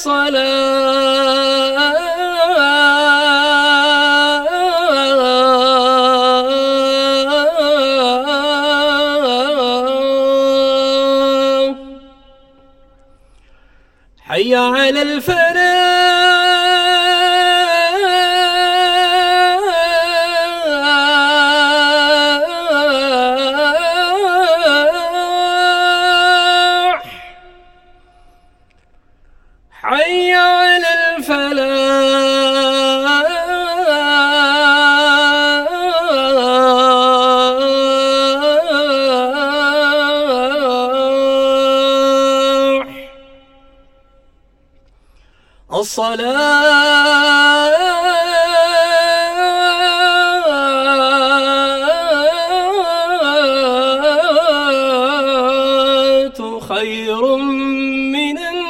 الصلاة. حي على الفلاح حي على الفلاح. الصلاة خير من النوم.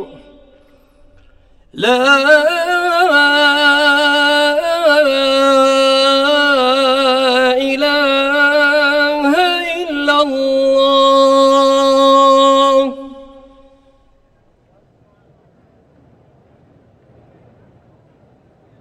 لا